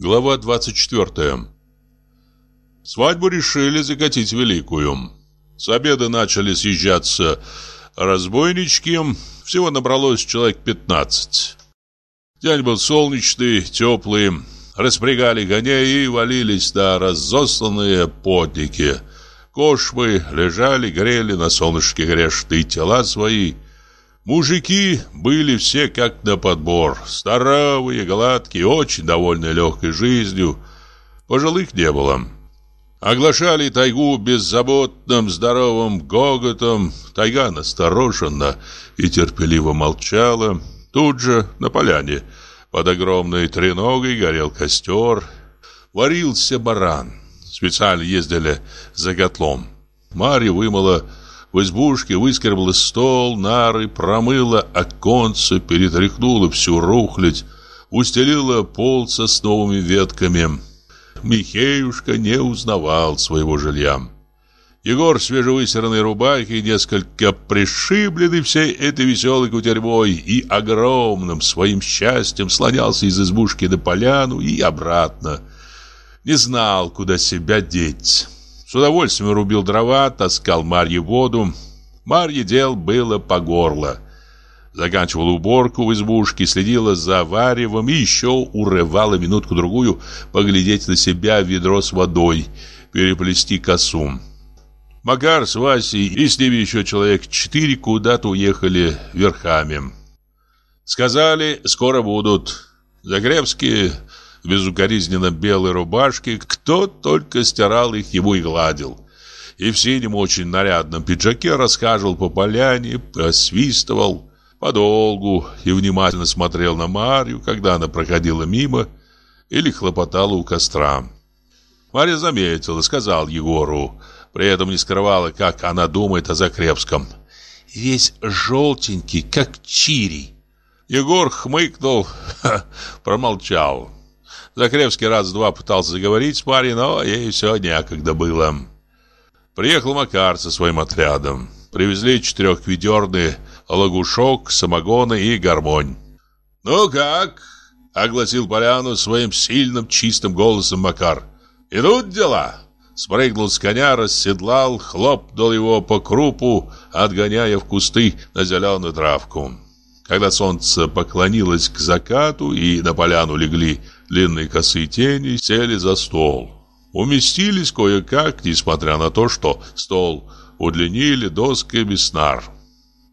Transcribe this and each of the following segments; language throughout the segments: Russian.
Глава 24 Свадьбу решили закатить великую. С обеда начали съезжаться разбойнички. Всего набралось человек 15. День был солнечный, теплый. Распрягали коней и валились на разосланные потники. Кошмы лежали, грели на солнышке грешные тела свои – Мужики были все как на подбор. Здоровые, гладкие, очень довольные легкой жизнью. Пожилых не было. Оглашали тайгу беззаботным, здоровым гоготом. Тайга настороженно и терпеливо молчала. Тут же, на поляне, под огромной треногой горел костер. Варился баран. Специально ездили за котлом. Марья вымыла в избушке выскребла стол, нары, промыла оконце, перетряхнула всю рухлядь, устелила пол сосновыми ветками. Михеюшка не узнавал своего жилья. Егор в свежевыстиранной рубахе, несколько пришибленный всей этой веселой кутерьмой и огромным своим счастьем слонялся из избушки на поляну и обратно. Не знал, куда себя деть. С удовольствием рубил дрова, таскал Марье воду. Марье дел было по горло. Заканчивала уборку в избушке, следила за варевом и еще урывала минутку-другую поглядеть на себя в ведро с водой, переплести косу. Макар с Васей и с ними еще человек четыре куда-то уехали верхами. Сказали, скоро будут. Загребские в безукоризненно белой рубашке, кто только стирал их, ему и гладил. И в синем очень нарядном пиджаке рассказывал по поляне, просвистывал подолгу и внимательно смотрел на Марию, когда она проходила мимо или хлопотала у костра. Марья заметила, сказал Егору, при этом не скрывала, как она думает о Закрепском. «Весь желтенький, как чирий». Егор хмыкнул, промолчал. Закревский раз-два пытался заговорить с Марьей, но ей все некогда было. Приехал Макар со своим отрядом. Привезли четырехведерный лагушок, самогона и гармонь. «Ну как?» — огласил поляну своим сильным чистым голосом Макар. «Идут дела?» Спрыгнул с коня, расседлал, хлопнул его по крупу, отгоняя в кусты на зеленую травку. Когда солнце поклонилось к закату и на поляну легли длинные косые тени, сели за стол. Уместились кое-как, несмотря на то, что стол удлинили досками снар.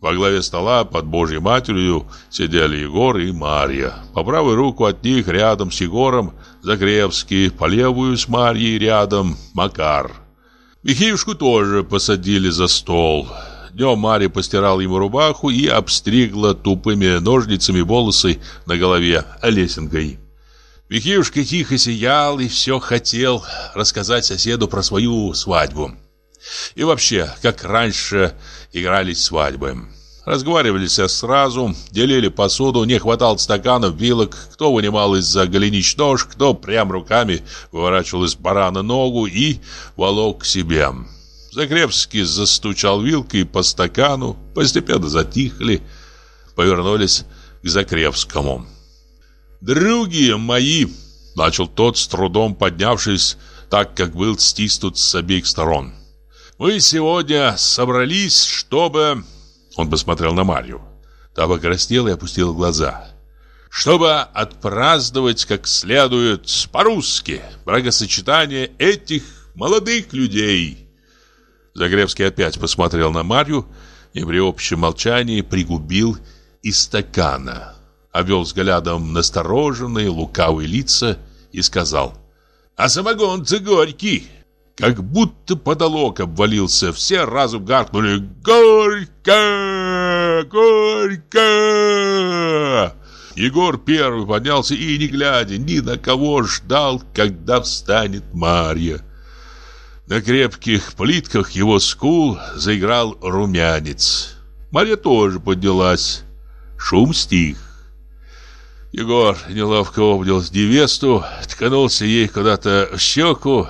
Во главе стола под Божьей Матерью сидели Егор и Марья. По правую руку от них рядом с Егором Загребский, по левую с Марьей рядом Макар. Михеюшку тоже посадили за стол. Днем Марья постирала ему рубаху и обстригла тупыми ножницами волосы на голове лесенкой. Михеюшка тихо сиял и все хотел рассказать соседу про свою свадьбу. И вообще, как раньше игрались свадьбы. Разговаривали все сразу, делили посуду, не хватало стаканов, вилок, кто вынимал из-за голенич нож, кто прям руками выворачивал из барана ногу и волок к себе. Загребский застучал вилкой по стакану, постепенно затихли, повернулись к Закревскому. «Други мои!» — начал тот, с трудом поднявшись, так как был стиснут с обеих сторон. «Мы сегодня собрались, чтобы...» Он посмотрел на Марью. Та покраснела и опустила глаза. «Чтобы отпраздновать как следует по-русски бракосочетание этих молодых людей». Загребский опять посмотрел на Марью и при общем молчании пригубил из стакана. Обвел взглядом настороженные, лукавые лица и сказал «А самогон-то горький!» Как будто потолок обвалился, все разом гаркнули «Горько! Горько!» Егор первый поднялся и, не глядя ни на кого, ждал, когда встанет Марья. На крепких плитках его скул заиграл румянец. Марья тоже поднялась. Шум стих. Егор неловко обнял невесту, ткнулся ей куда-то в щеку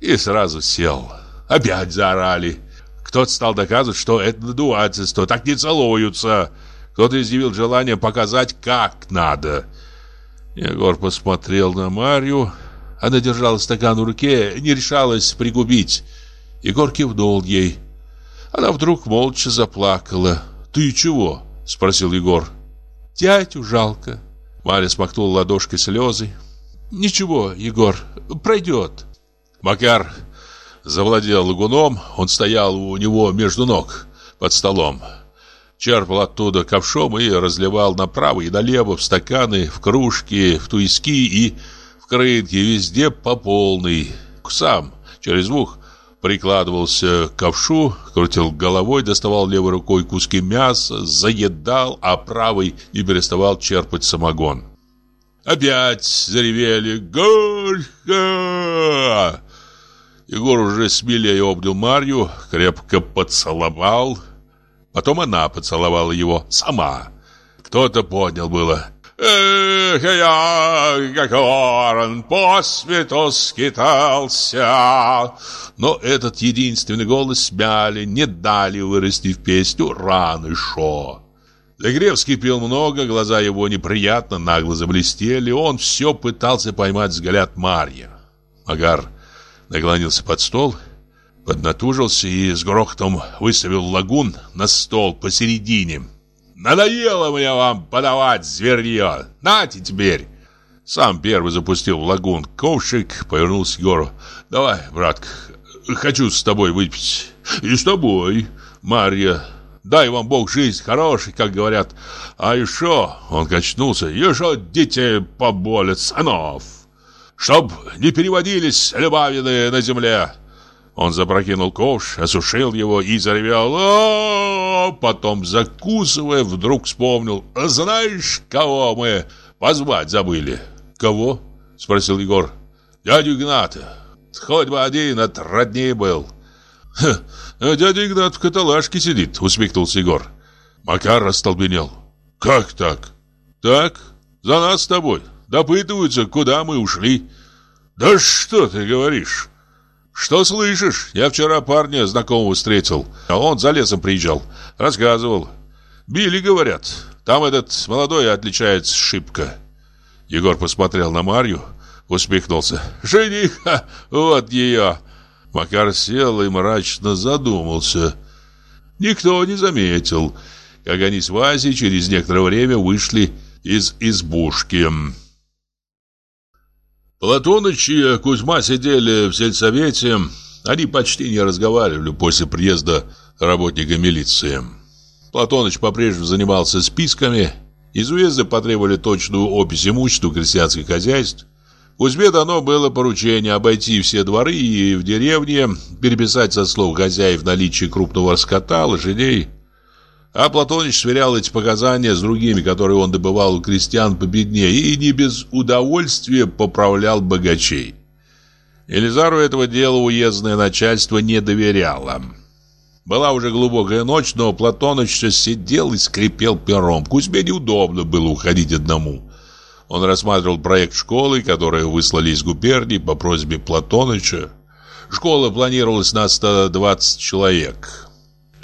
и сразу сел. Опять заорали. Кто-то стал доказывать, что это надувательство, так не целуются. Кто-то изъявил желание показать, как надо. Егор посмотрел на Марью. Она держала стакан в руке, не решалась пригубить. Егор кивнул ей. Она вдруг молча заплакала. «Ты чего?» – спросил Егор. «Тятю жалко». Марья смахнула ладошкой слезы. «Ничего, Егор, пройдет». Макар завладел лагуном. Он стоял у него между ног под столом черпал оттуда ковшом и разливал направо и налево в стаканы, в кружки, в туиски и в крынки, везде по полной. Сам через ух прикладывался к ковшу, крутил головой, доставал левой рукой куски мяса, заедал, а правой не переставал черпать самогон. Опять заревели «Горько!» Егор уже смелее обнял Марью, крепко поцеловал, Потом она поцеловала его сама. Кто-то понял было. Эх, я, как ворон, по свету скитался. Но этот единственный голос смяли, не дали вырасти в песню рано шо. Загревский пил много, глаза его неприятно нагло заблестели. Он все пытался поймать взгляд Марья. Магар наклонился под стол поднатужился и с грохотом выставил лагун на стол посередине. «Надоело мне вам подавать зверье! Нате теперь!» Сам первый запустил в лагун ковшик, повернулся к Егору. «Давай, братка, хочу с тобой выпить». «И с тобой, Марья. Дай вам Бог жизнь хороший, как говорят. А еще...» Он качнулся. «Еще детей поболят, сынов. Чтоб не переводились любавины на земле». Он запрокинул ковш, осушил его и заревел. О, потом, закусывая, вдруг вспомнил. «Знаешь, кого мы позвать забыли?» «Кого?» — спросил Егор. «Дядю Игната. Хоть бы один от родней был». «Ха, а дядя Игнат в каталажке сидит», — усмехнулся Егор. Макар остолбенел. «Как так?» «Так, за нас с тобой. Допытываются, куда мы ушли». «Да что ты говоришь?» «Что слышишь? Я вчера парня знакомого встретил, а он за лесом приезжал. Рассказывал. Били, говорят. Там этот молодой отличается шибко». Егор посмотрел на Марью, усмехнулся. «Жениха! Вот ее!» Макар сел и мрачно задумался. Никто не заметил, как они с Васей через некоторое время вышли из избушки. Платоныч и Кузьма сидели в сельсовете. Они почти не разговаривали после приезда работника милиции. Платоныч по-прежнему занимался списками. Из уезда потребовали точную опись имущества крестьянских хозяйств. Кузьме дано было поручение обойти все дворы и в деревне, переписать со слов хозяев наличие крупного скота, лошадей, а Платоныч сверял эти показания с другими, которые он добывал у крестьян победнее, и не без удовольствия поправлял богачей. Елизару этого дела уездное начальство не доверяло. Была уже глубокая ночь, но Платоныч все сидел и скрипел пером. Кузьме неудобно было уходить одному. Он рассматривал проект школы, которую выслали из губернии по просьбе Платоныча. Школа планировалась на 120 человек.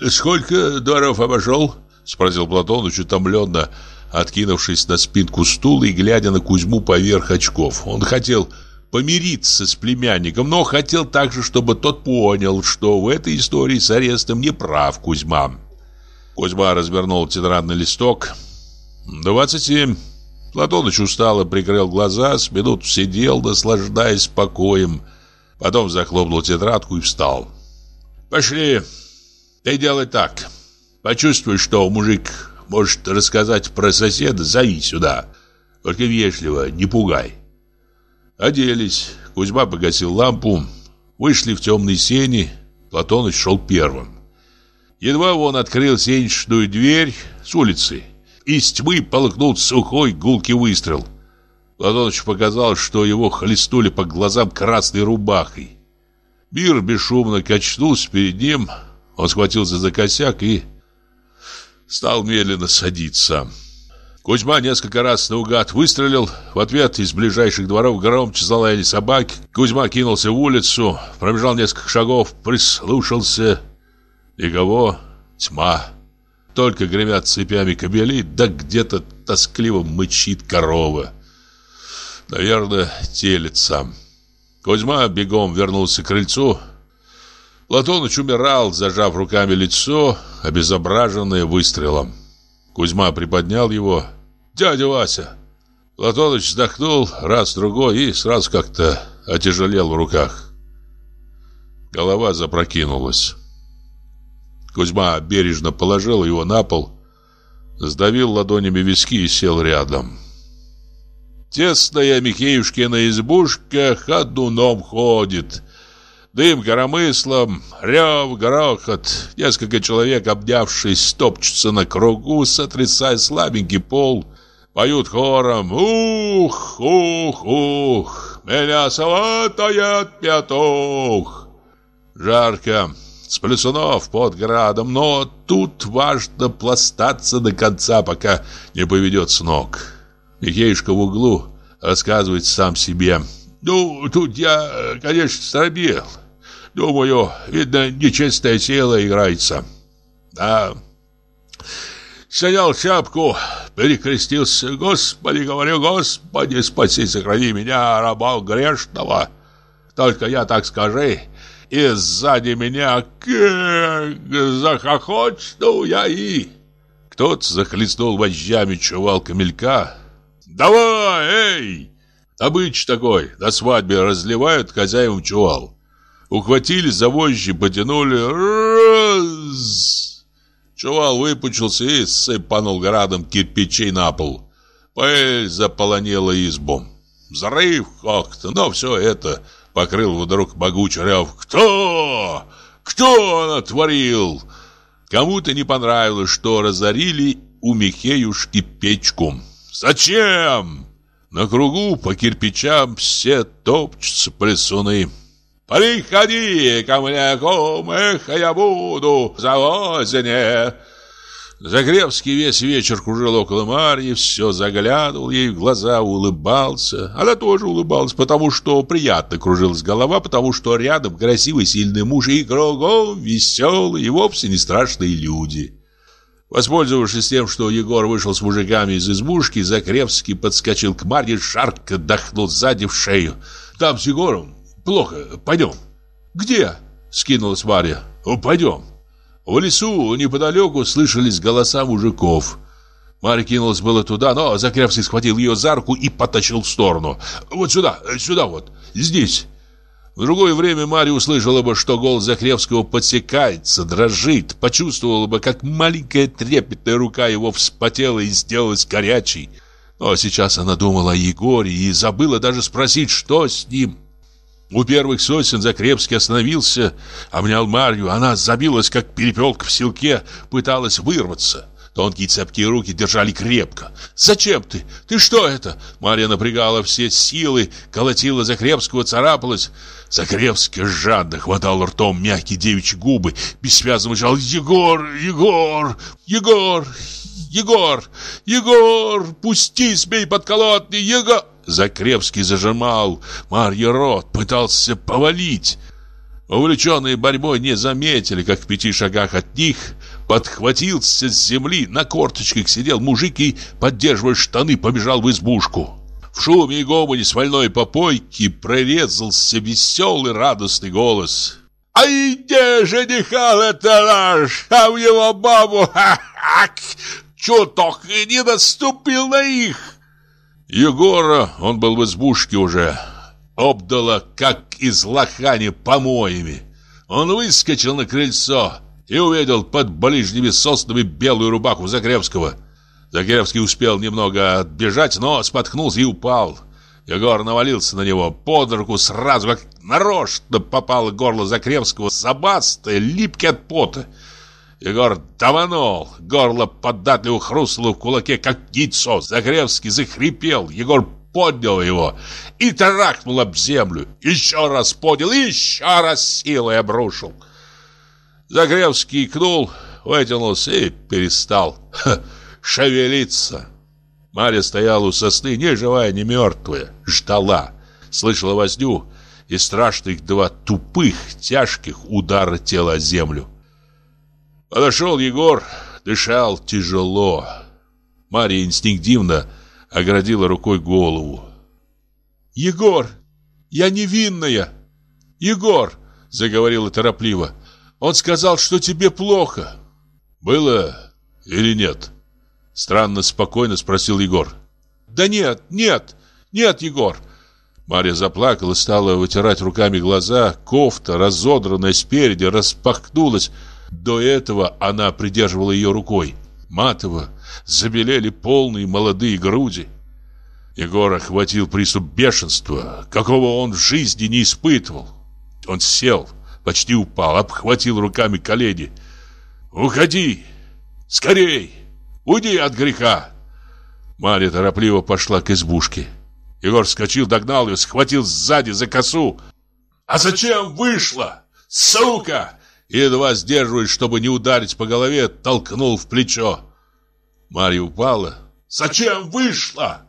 «Сколько дворов обошел?» Спросил Платоныч утомленно, откинувшись на спинку стула и глядя на Кузьму поверх очков. Он хотел помириться с племянником, но хотел также, чтобы тот понял, что в этой истории с арестом не прав Кузьма. Кузьма развернул тетрадный листок. «Двадцать семь». Платоныч устало прикрыл глаза, с минут сидел, наслаждаясь покоем. Потом захлопнул тетрадку и встал. «Пошли!» Ты делай так. Почувствуй, что мужик может рассказать про соседа, зови сюда. Только вежливо, не пугай. Оделись. Кузьма погасил лампу. Вышли в темные сени. Платоныч шел первым. Едва он открыл сенечную дверь с улицы. Из тьмы полыхнул сухой гулкий выстрел. Платоныч показал, что его хлестнули по глазам красной рубахой. Мир бесшумно качнулся перед ним, он схватился за косяк и стал медленно садиться. Кузьма несколько раз наугад выстрелил. В ответ из ближайших дворов громче залаяли собаки. Кузьма кинулся в улицу, пробежал несколько шагов, прислушался. Никого. Тьма. Только гремят цепями кобели, да где-то тоскливо мычит корова. Наверное, телится. Кузьма бегом вернулся к крыльцу. Платоныч умирал, зажав руками лицо, обезображенное выстрелом. Кузьма приподнял его. «Дядя Вася!» Платоныч вздохнул раз-другой и сразу как-то отяжелел в руках. Голова запрокинулась. Кузьма бережно положил его на пол, сдавил ладонями виски и сел рядом. Тесная Михеюшкина избушка ходуном ходит. Дым коромыслом, рев, грохот. Несколько человек, обнявшись, топчутся на кругу, сотрясая слабенький пол. Поют хором «Ух, ух, ух, меня сватает петух». Жарко, с плюсунов под градом, но тут важно пластаться до конца, пока не поведет с ног. Михеюшка в углу рассказывает сам себе. «Ну, тут я, конечно, стробел. Думаю, видно, нечистое тело играется». «Да, Снял шапку, перекрестился. Господи, говорю, Господи, спаси, сохрани меня, раба грешного. Только я так скажи, и сзади меня захохочу я и... Кто-то захлестнул вожжами чувал камелька. «Давай, эй!» Обыч такой, на свадьбе разливают хозяевам чувал. Ухватили за вожжи, потянули. Раз! Чувал выпучился и сыпанул градом кирпичей на пол. Пыль заполонила избу. Взрыв как-то, но все это покрыл вдруг могучий рев. «Кто? Кто натворил?» Кому-то не понравилось, что разорили у Михеюшки печку. «Зачем?» На кругу по кирпичам все топчутся плесуны. «Приходи ко мне, ком, эх, я буду за озене!» Загребский весь вечер кружил около Марьи, все заглядывал ей в глаза, улыбался. Она тоже улыбалась, потому что приятно кружилась голова, потому что рядом красивый сильный муж и кругом веселые и вовсе не страшные люди. Воспользовавшись тем, что Егор вышел с мужиками из избушки, Закревский подскочил к Марье, шарко дохнул сзади в шею. «Там с Егором плохо, пойдем». «Где?» — скинулась Марья. «Пойдем». В лесу неподалеку слышались голоса мужиков. Марья кинулась было туда, но Закревский схватил ее за руку и потащил в сторону. «Вот сюда, сюда вот, здесь». В другое время Марья услышала бы, что голос Закревского подсекается, дрожит, почувствовала бы, как маленькая трепетная рука его вспотела и сделалась горячей. Но сейчас она думала о Егоре и забыла даже спросить, что с ним. У первых сосен Закрепский остановился, обнял Марью. Она забилась, как перепелка в селке, пыталась вырваться. Тонкие цепкие руки держали крепко. «Зачем ты? Ты что это?» Марья напрягала все силы, колотила Закрепского, царапалась. Закрепский жадно хватал ртом мягкие девичьи губы, бессвязно мычал «Егор! Егор! Егор! Егор! Егор! Пусти, смей подколотный! Егор!» Закрепский зажимал Марья рот, пытался повалить. Увлеченные борьбой не заметили, как в пяти шагах от них подхватился с земли, на корточках сидел мужик и, поддерживая штаны, побежал в избушку. В шуме и гомоне свольной попойки прорезался веселый радостный голос. «Ай, где жениха это наш, а в его бабу, ха-ха, чуток не наступил на их!» Егора, он был в избушке уже, обдало, как из лохани помоями. Он выскочил на крыльцо и увидел под ближними соснами белую рубаху Загребского. Загребский успел немного отбежать, но споткнулся и упал. Егор навалился на него под руку сразу, как нарочно попало горло Закревского, забастое, липкий от пота. Егор даванул, горло податливо хрустнуло в кулаке, как яйцо. Загревский захрипел, Егор поднял его и тарахнул об землю. Еще раз поднял, еще раз силой обрушил. Загревский икнул, вытянулся и перестал ха, шевелиться. Марья стояла у сосны, ни живая, ни мертвая, ждала, слышала возню и страшных два тупых, тяжких удара тела землю. Подошел Егор, дышал тяжело. Мария инстинктивно оградила рукой голову. Егор, я невинная. Егор, заговорила торопливо. Он сказал, что тебе плохо. Было или нет? Странно спокойно спросил Егор. Да нет, нет, нет, Егор. Марья заплакала, стала вытирать руками глаза. Кофта, разодранная спереди, распахнулась. До этого она придерживала ее рукой. Матово забелели полные молодые груди. Егор охватил приступ бешенства, какого он в жизни не испытывал. Он сел, почти упал, обхватил руками колени. «Уходи! Скорей! Уйди от греха!» Марья торопливо пошла к избушке. Егор вскочил, догнал ее, схватил сзади за косу. «А зачем вышла? Сука!» Едва сдерживаясь, чтобы не ударить по голове, толкнул в плечо. Марья упала. «Зачем вышла?»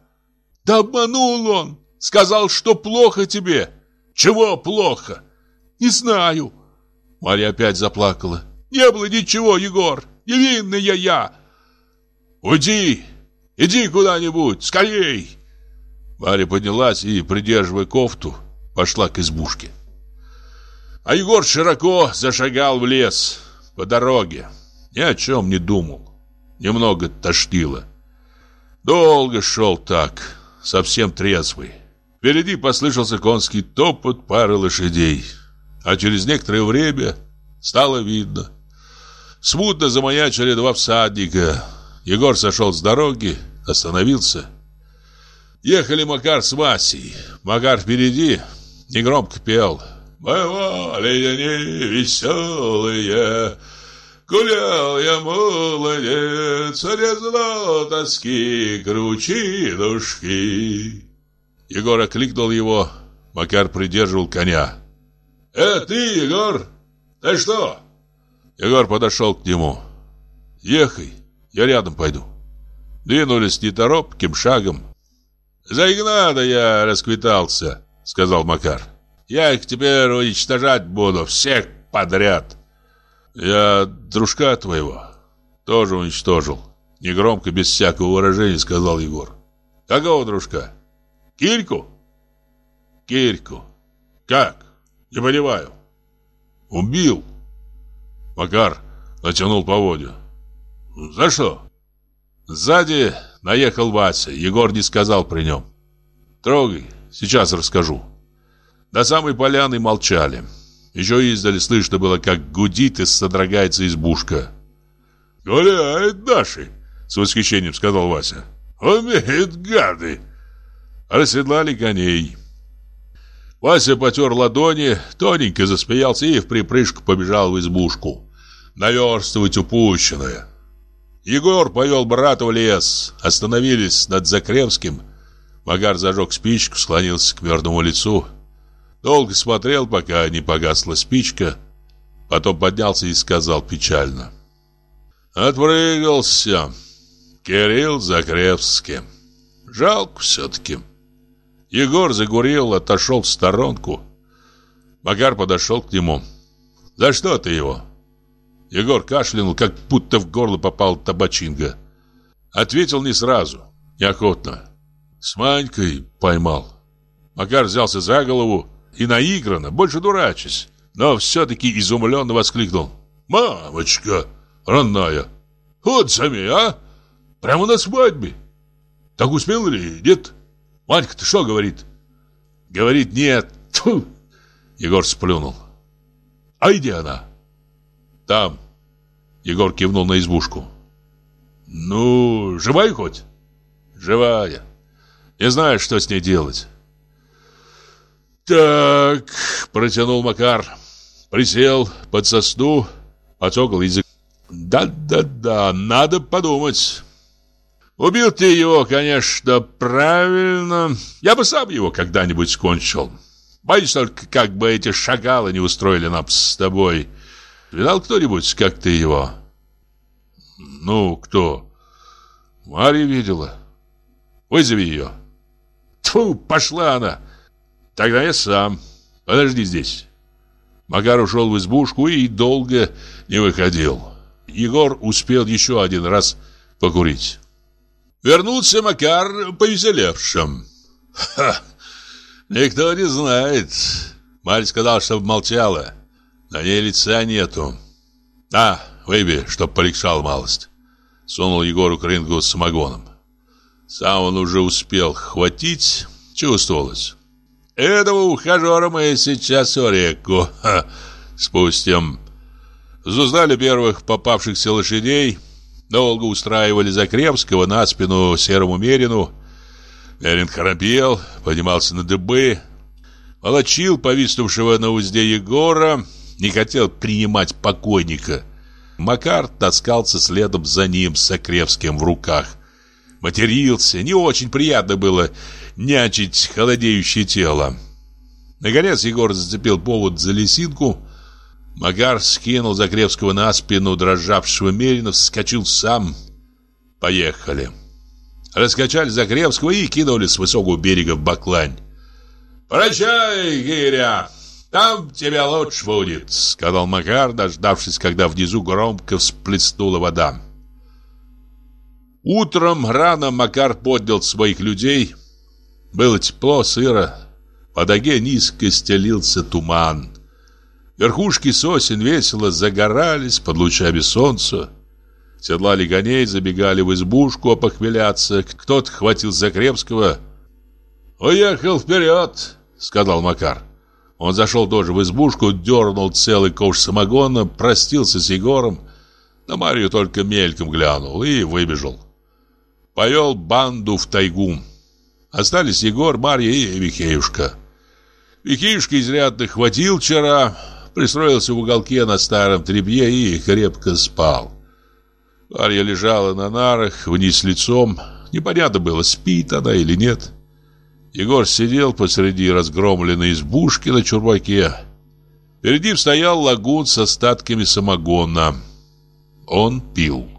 «Да обманул он! Сказал, что плохо тебе!» «Чего плохо?» «Не знаю!» Марья опять заплакала. «Не было ничего, Егор! Невинная я!» «Уйди! Иди куда-нибудь! Скорей!» Марья поднялась и, придерживая кофту, пошла к избушке. А Егор широко зашагал в лес по дороге. Ни о чем не думал. Немного тошнило. Долго шел так, совсем трезвый. Впереди послышался конский топот пары лошадей. А через некоторое время стало видно. Смутно замаячили два всадника. Егор сошел с дороги, остановился Ехали Макар с Васей. Макар впереди негромко пел. «Бывали они веселые, Гулял я молодец, Резно тоски кручинушки». Егор окликнул его, Макар придерживал коня. «Э, ты, Егор, ты что?» Егор подошел к нему. «Ехай, я рядом пойду». Двинулись неторопким шагом. «За Игната я расквитался», — сказал Макар. «Я их теперь уничтожать буду, всех подряд». «Я дружка твоего тоже уничтожил», — негромко, без всякого выражения сказал Егор. «Какого дружка? Кильку?» «Кильку. Как? Не понимаю». «Убил». Макар натянул поводью. «За что?» Сзади наехал Вася. Егор не сказал при нем. «Трогай, сейчас расскажу». До самой поляны молчали. Еще издали слышно было, как гудит и содрогается избушка. «Гуляет наши!» — с восхищением сказал Вася. «Умеют гады!» Расседлали коней. Вася потер ладони, тоненько засмеялся и в припрыжку побежал в избушку. Наверстывать упущенное. Егор повел брата в лес. Остановились над Закревским. Магар зажег спичку, склонился к мертвому лицу. Долго смотрел, пока не погасла спичка. Потом поднялся и сказал печально. Отпрыгался. Кирилл Закревский. Жалко все-таки. Егор загурил, отошел в сторонку. Магар подошел к нему. «За что ты его?» Егор кашлянул, как будто в горло попал табачинга. Ответил не сразу, неохотно. С Манькой поймал. Макар взялся за голову и наигранно, больше дурачась, но все-таки изумленно воскликнул. «Мамочка родная, вот сами, а? Прямо на свадьбе. Так успел ли? Нет? Манька-то что говорит?» «Говорит, нет. Тьфу!» Егор сплюнул. «А где она?» Там. Егор кивнул на избушку. Ну, живая хоть? Живая. Не знаю, что с ней делать. Так, протянул Макар. Присел под сосну, потёкал язык. Да-да-да, надо подумать. Убил ты его, конечно, правильно. Я бы сам его когда-нибудь скончил. Боюсь только, как бы эти шагалы не устроили нам с тобой. Видал кто-нибудь, как ты его? Ну, кто? Марья видела. Вызови ее. Тьфу, пошла она. Тогда я сам. Подожди здесь. Макар ушел в избушку и долго не выходил. Егор успел еще один раз покурить. Вернулся Макар повеселевшим. Ха! Никто не знает. Марь сказал, чтобы молчала. На ней лица нету. А, выпей, чтоб полегчал малость. Сунул Егору к с самогоном. Сам он уже успел хватить, чувствовалось. Этого ухажера мы сейчас в реку ха, спустим. Зузнали первых попавшихся лошадей, долго устраивали Закревского на спину серому Мерину. Мерин храпел, поднимался на дыбы, волочил повиснувшего на узде Егора, не хотел принимать покойника. Макар таскался следом за ним с Закревским в руках. Матерился, не очень приятно было нячить холодеющее тело. Наконец Егор зацепил повод за лесинку, Магар скинул Закревского на спину дрожавшего Мерина, вскочил сам. Поехали. Раскачали Закревского и кинули с высокого берега в баклань. «Прощай, Гиря! Там тебя лучше будет», — сказал Макар, дождавшись, когда внизу громко всплеснула вода. Утром рано Макар поднял своих людей. Было тепло, сыро. По доге низко стелился туман. Верхушки сосен весело загорались под лучами солнца. Седлали коней, забегали в избушку опохмеляться. Кто-то хватил Закрепского. «Уехал вперед!» — сказал Макар. Он зашел тоже в избушку, дернул целый ковш самогона, простился с Егором. На Марию только мельком глянул и выбежал. Повел банду в тайгу. Остались Егор, Марья и Вихеюшка. Вихеюшка изрядно хватил вчера, пристроился в уголке на старом требье и крепко спал. Марья лежала на нарах, вниз лицом. Непонятно было, спит она или нет. Егор сидел посреди разгромленной избушки на чурбаке. Перед ним стоял лагун с остатками самогона. Он пил.